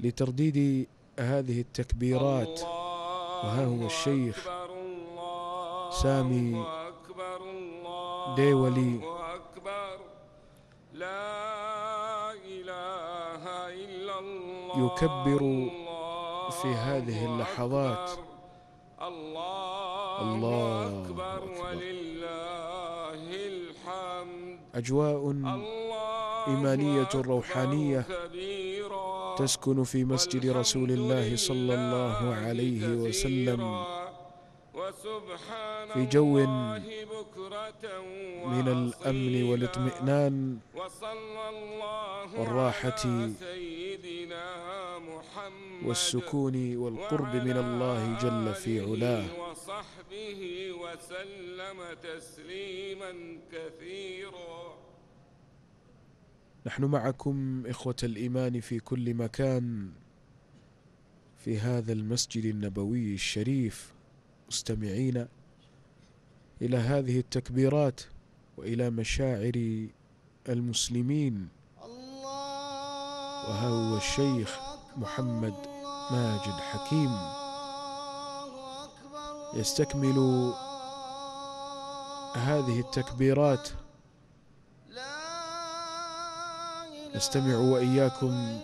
لترديد هذه التكبيرات. وها هو الشيخ سامي ديولي. يكبر في هذه اللحظات. الله أكبر. ولله الحمد أجواء إيمانية روحانية. تسكن في مسجد رسول الله صلى الله عليه وسلم في جو من الأمن والإطمئنان والراحة والسكون والقرب من الله جل في علاه. وصحبه وسلم تسليما كثيرا. نحن معكم إخوة الإيمان في كل مكان في هذا المسجد النبوي الشريف مستمعين إلى هذه التكبيرات وإلى مشاعر المسلمين. وها هو الشيخ محمد ماجد حكيم. يستكمل هذه التكبيرات نستمع وإياكم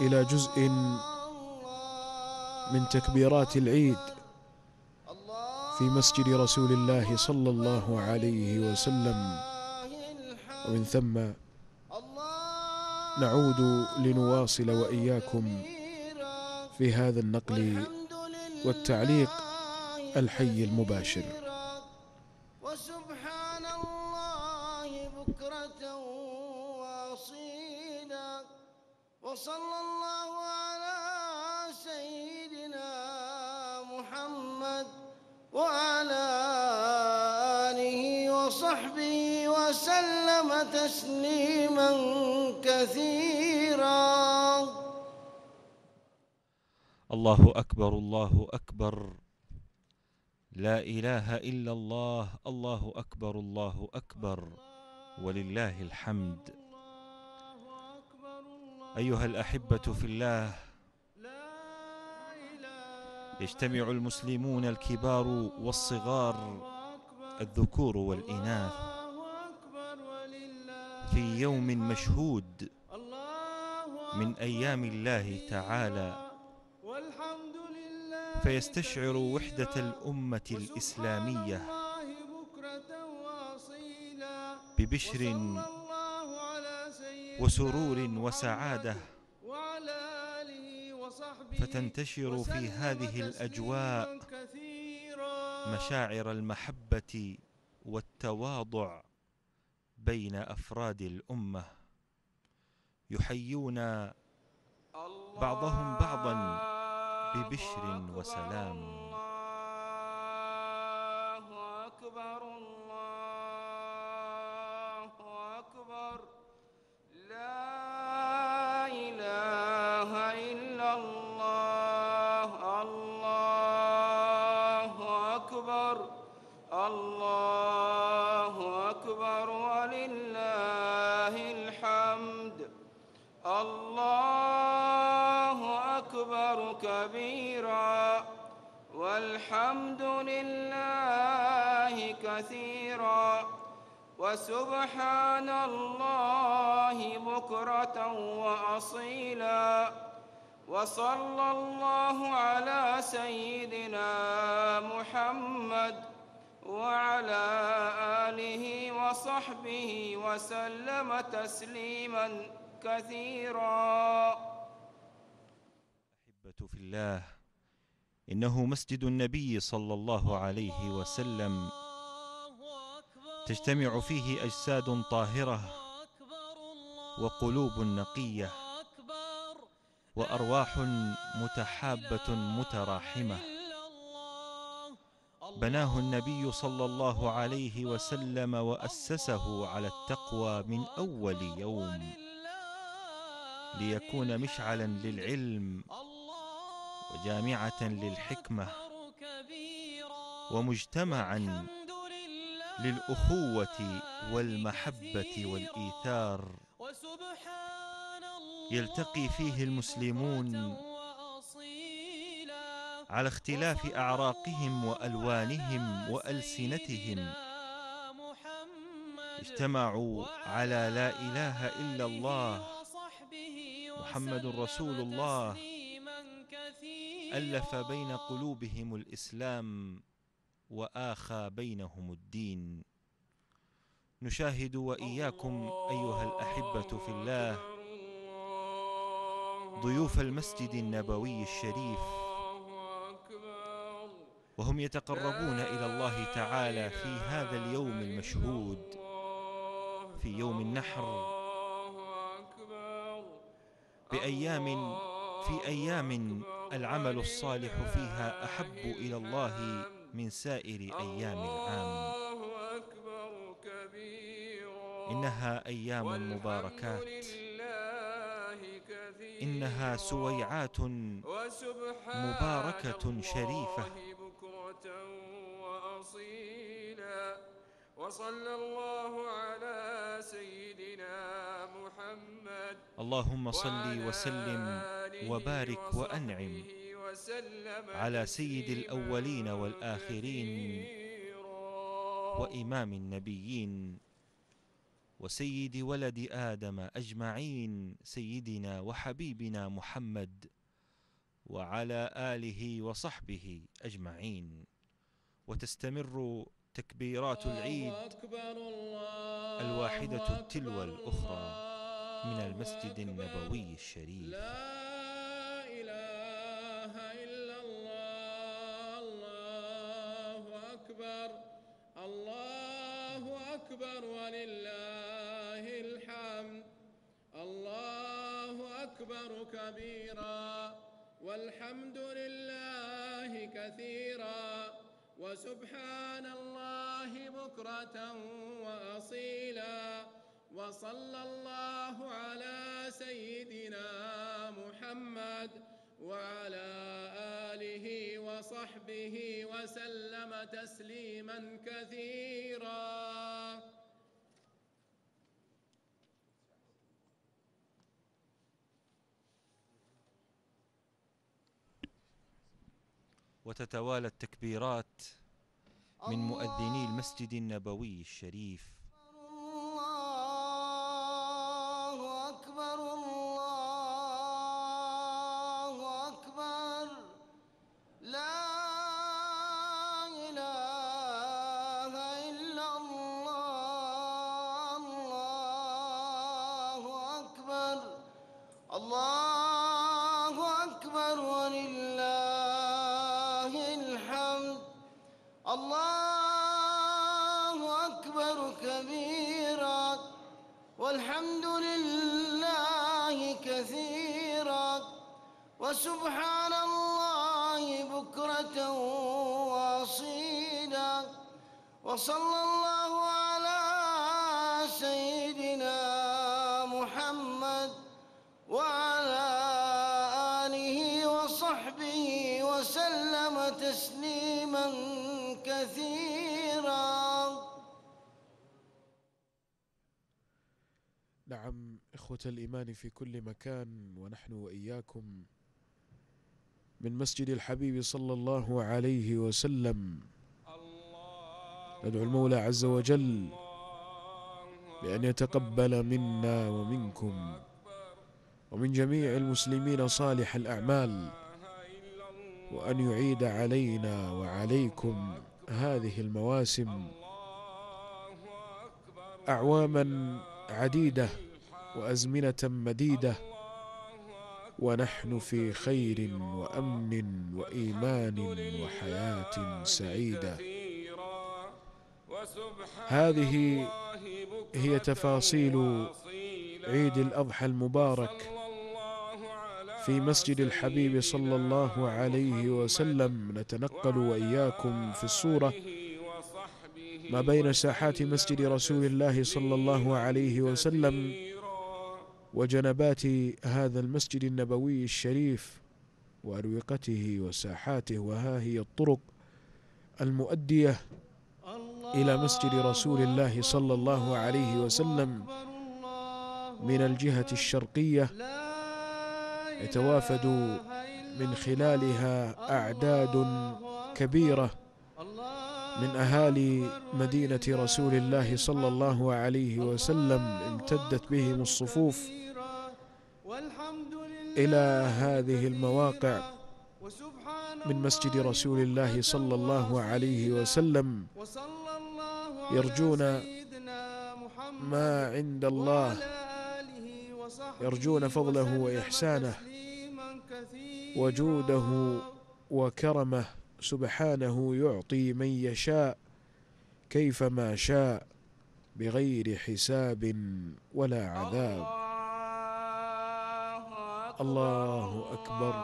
إلى جزء من تكبيرات العيد في مسجد رسول الله صلى الله عليه وسلم. ومن ثم نعود لنواصل وإياكم في هذا النقل والتعليق الحي المباشر. وصلى الله على سيدنا محمد وعلى آله وصحبه وسلم تسليما كثيرا. الله أكبر الله أكبر. لا إله إلا الله الله أكبر الله أكبر. ولله الحمد. أيها الأحبة في الله يجتمع المسلمون الكبار والصغار الذكور والإناث في يوم مشهود من أيام الله تعالى. فيستشعر وحدة الأمة الإسلامية ببشر وسرور وسعادة. فتنتشر في هذه الأجواء مشاعر المحبة والتواضع بين أفراد الأمة. يحيون بعضهم بعضا ببشر وسلام. وسبحان الله بكرة وأصيلا. وصلى الله على سيدنا محمد وعلى آله وصحبه وسلم تسليما كثيرا. أحبة في الله إنه مسجد النبي صلى الله عليه وسلم. تجتمع فيه أجساد طاهرة وقلوب نقية وأرواح متحابة متراحمة. بناه النبي صلى الله عليه وسلم وأسسه على التقوى من أول يوم ليكون مشعلا للعلم وجامعة للحكمة ومجتمعا للأخوة والمحبة والإيثار. يلتقي فيه المسلمون على اختلاف أعراقهم وألوانهم وألسنتهم. اجتمعوا على لا إله إلا الله. محمد رسول الله. ألف بين قلوبهم الإسلام. وآخى بينهم الدين. نشاهد وإياكم أيها الأحبة في الله ضيوف المسجد النبوي الشريف وهم يتقربون إلى الله تعالى في هذا اليوم المشهود في يوم النحر بأيام في أيام العمل الصالح فيها أحب إلى الله من سائر أيام العام. إنها أيام مباركات. إنها سويعات مباركة شريفة. وصلى الله على سيدنا محمد اللهم صل وسلم وبارك وانعم على سيد الأولين والآخرين وإمام النبيين وسيد ولد آدم أجمعين سيدنا وحبيبنا محمد وعلى آله وصحبه أجمعين. وتستمر تكبيرات العيد الواحدة تلو الأخرى من المسجد النبوي الشريف. كبيرا والحمد لله كثيرا وسبحان الله بكرة وأصيلا وصلى الله على سيدنا محمد وعلى آله وصحبه وسلم تسليما كثيرا. وتتوالى التكبيرات من مؤذني المسجد النبوي الشريف. والحمد لله كثيرا وسبحان الله بكرة وأصيلا وصلى الله نعم إخوة الإيمان في كل مكان ونحن وإياكم من مسجد الحبيب صلى الله عليه وسلم. ندعو المولى عز وجل بأن يتقبل منا ومنكم ومن جميع المسلمين صالح الأعمال وأن يعيد علينا وعليكم هذه المواسم أعواما عديدة وأزمنة مديدة ونحن في خير وأمن وإيمان وحياة سعيدة. هذه هي تفاصيل عيد الأضحى المبارك في مسجد الحبيب صلى الله عليه وسلم. نتنقل وإياكم في الصورة ما بين ساحات مسجد رسول الله صلى الله عليه وسلم وجنبات هذا المسجد النبوي الشريف وأروقته وساحاته وها هي الطرق المؤدية إلى مسجد رسول الله صلى الله عليه وسلم من الجهة الشرقية يتوافد من خلالها أعداد كبيرة من أهالي مدينة رسول الله صلى الله عليه وسلم امتدت بهم الصفوف إلى هذه المواقع من مسجد رسول الله صلى الله عليه وسلم. يرجون ما عند الله يرجون فضله وإحسانه وجوده وكرمه. سبحانه يعطي من يشاء كيفما شاء بغير حساب ولا عذاب. الله أكبر.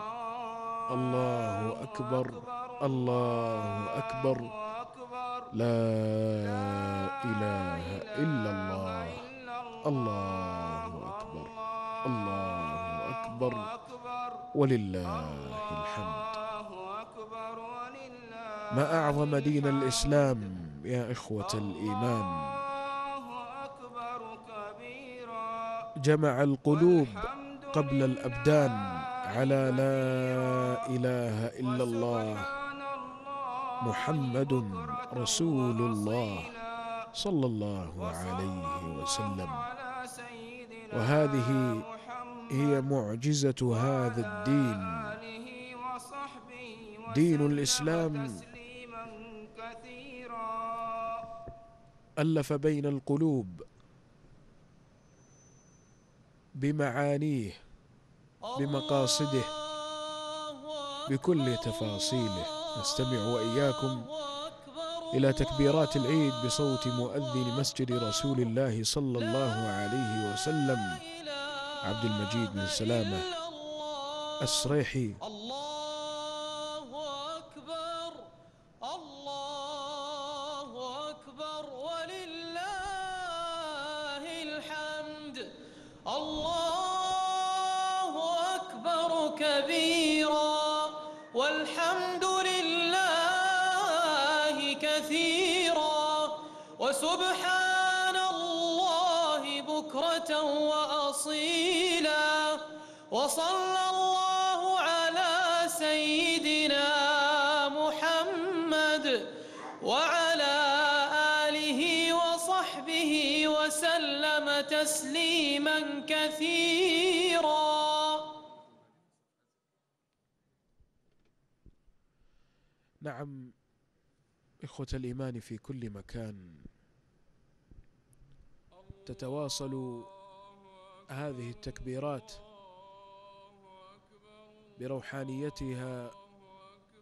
الله أكبر. الله أكبر. لا إله إلا الله. الله أكبر. الله أكبر. ولله الحمد. ما أعظم دين الإسلام يا إخوة الإيمان. جمع القلوب قبل الأبدان على لا إله إلا الله محمد رسول الله صلى الله عليه وسلم. وهذه هي معجزة هذا الدين. دين الإسلام ألف بين القلوب بمعانيه بمقاصده بكل تفاصيله. نستمع وإياكم إلى تكبيرات العيد بصوت مؤذن مسجد رسول الله صلى الله عليه وسلم. عبد المجيد بن سلامة السريحي وصلى الله على سيدنا محمد وعلى آله وصحبه وسلم تسليما كثيرا. نعم إخوة الإيمان في كل مكان تتواصل هذه التكبيرات بروحانيتها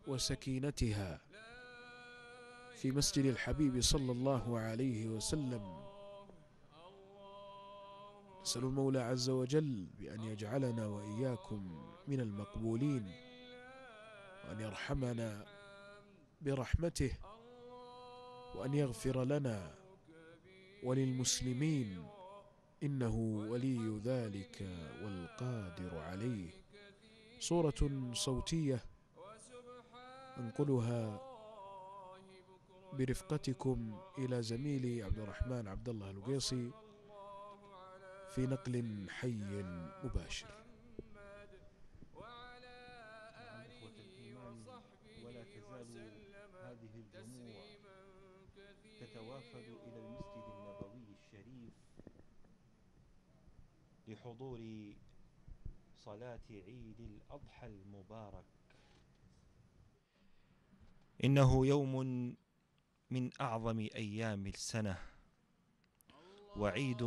وسكينتها في مسجد الحبيب صلى الله عليه وسلم. نسأل المولى عز وجل بأن يجعلنا وإياكم من المقبولين وأن يرحمنا برحمته وأن يغفر لنا وللمسلمين إنه ولي ذلك والقادر عليه. صورة صوتية أنقلها برفقتكم إلى زميلي عبد الرحمن عبد الله القيصي في نقل حي مباشر. ولا تزال هذه الجموع تتوافد إلى المسجد النبوي الشريف لحضور صلاة عيد الأضحى المبارك. إنه يوم من أعظم أيام السنة وعيد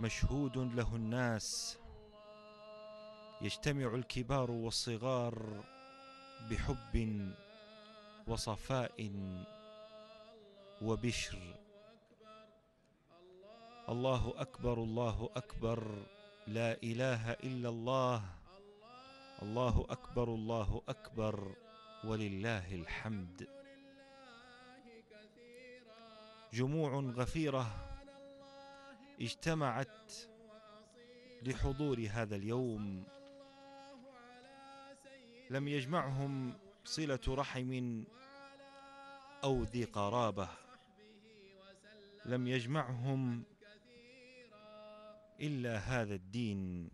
مشهود له الناس. يجتمع الكبار والصغار بحب وصفاء وبشر. الله أكبر الله أكبر. لا إله إلا الله. الله أكبر الله أكبر. ولله الحمد. جموع غفيرة اجتمعت لحضور هذا اليوم. لم يجمعهم صلة رحم أو ذي قرابة. لم يجمعهم إلا هذا الدين.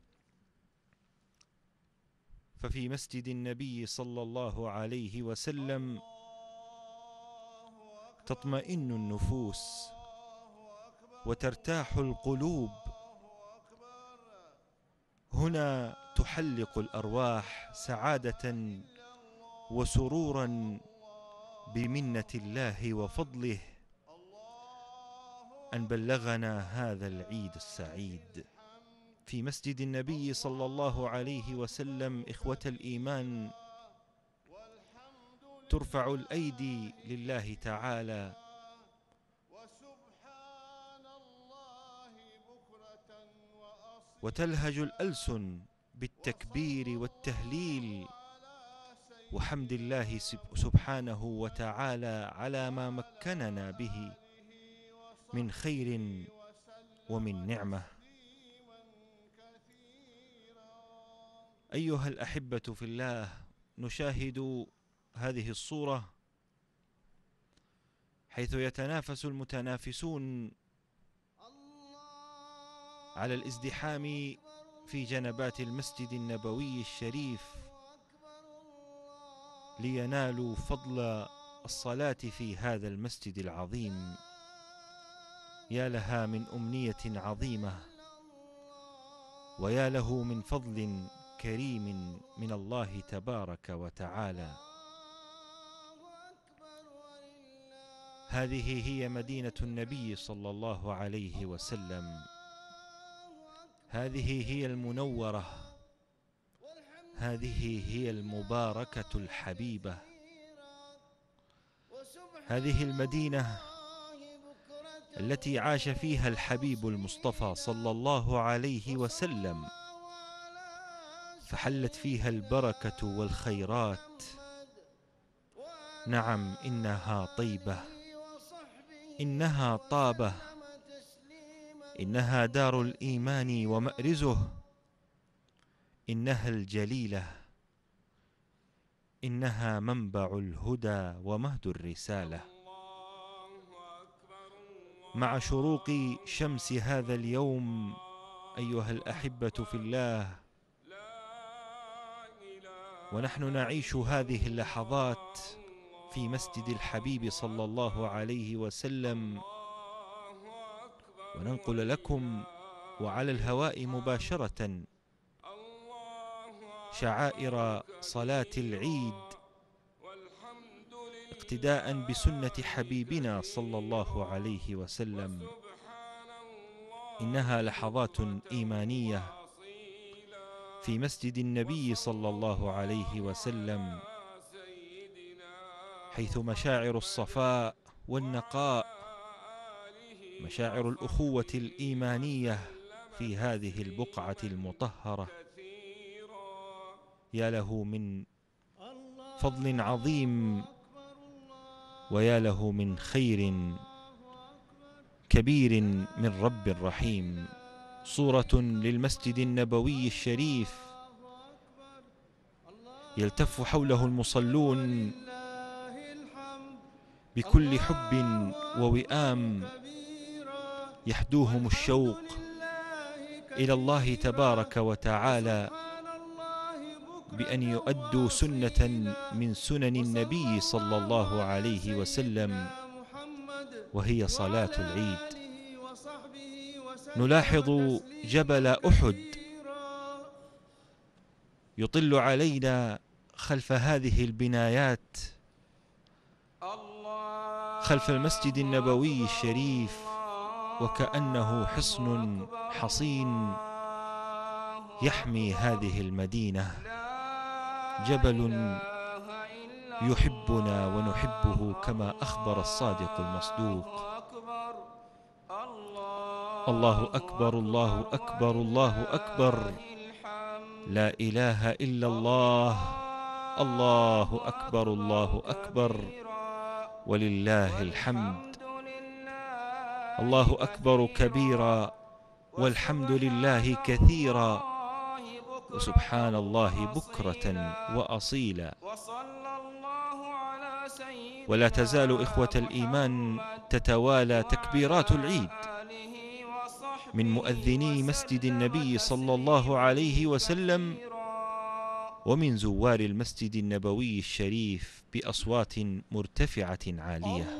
ففي مسجد النبي صلى الله عليه وسلم تطمئن النفوس وترتاح القلوب. هنا تحلق الأرواح سعادة وسرورا بمنة الله وفضله. أن بلغنا هذا العيد السعيد. في مسجد النبي صلى الله عليه وسلم إخوة الإيمان ترفع الأيدي لله تعالى. وتلهج الألسن بالتكبير والتهليل. وحمد الله سبحانه وتعالى على ما مكننا به. من خير ومن نعمة. أيها الأحبة في الله نشاهد هذه الصورة حيث يتنافس المتنافسون على الازدحام في جنبات المسجد النبوي الشريف لينالوا فضل الصلاة في هذا المسجد العظيم. يا لها من أمنية عظيمة ويا له من فضل كريم من الله تبارك وتعالى. هذه هي مدينة النبي صلى الله عليه وسلم. هذه هي المنورة. هذه هي المباركة الحبيبة. هذه المدينة التي عاش فيها الحبيب المصطفى صلى الله عليه وسلم. فحلت فيها البركة والخيرات. نعم إنها طيبة. إنها طابة. إنها دار الإيمان ومأرزه. إنها الجليلة. إنها منبع الهدى ومهد الرسالة. مع شروق شمس هذا اليوم أيها الأحبة في الله. ونحن نعيش هذه اللحظات في مسجد الحبيب صلى الله عليه وسلم. وننقل لكم وعلى الهواء مباشرة شعائر صلاة العيد. اقتداء بسنة حبيبنا صلى الله عليه وسلم. إنها لحظات إيمانية في مسجد النبي صلى الله عليه وسلم حيث مشاعر الصفاء والنقاء مشاعر الأخوة الإيمانية في هذه البقعة المطهرة. يا له من فضل عظيم ويا له من خير كبير من رب رحيم صورة للمسجد النبوي الشريف يلتف حوله المصلون بكل حب ووئام. يحدوهم الشوق إلى الله تبارك وتعالى. بأن يؤدوا سنة من سنن النبي صلى الله عليه وسلم وهي صلاة العيد. نلاحظ جبل أحد يطل علينا خلف هذه البنايات خلف المسجد النبوي الشريف وكأنه حصن حصين يحمي هذه المدينة. جبل يحبنا ونحبه كما أخبر الصادق المصدوق. الله أكبر الله أكبر الله أكبر. لا إله إلا الله. الله أكبر الله أكبر. ولله الحمد. الله أكبر كبيرا والحمد لله كثيرا. وسبحان الله بكرة وأصيلا. ولا تزال إخوة الإيمان تتوالى تكبيرات العيد. من مؤذني مسجد النبي صلى الله عليه وسلم. ومن زوار المسجد النبوي الشريف بأصوات مرتفعة عالية.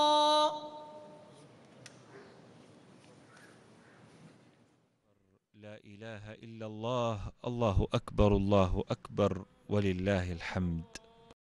لا إله إلا الله الله أكبر الله أكبر ولله الحمد.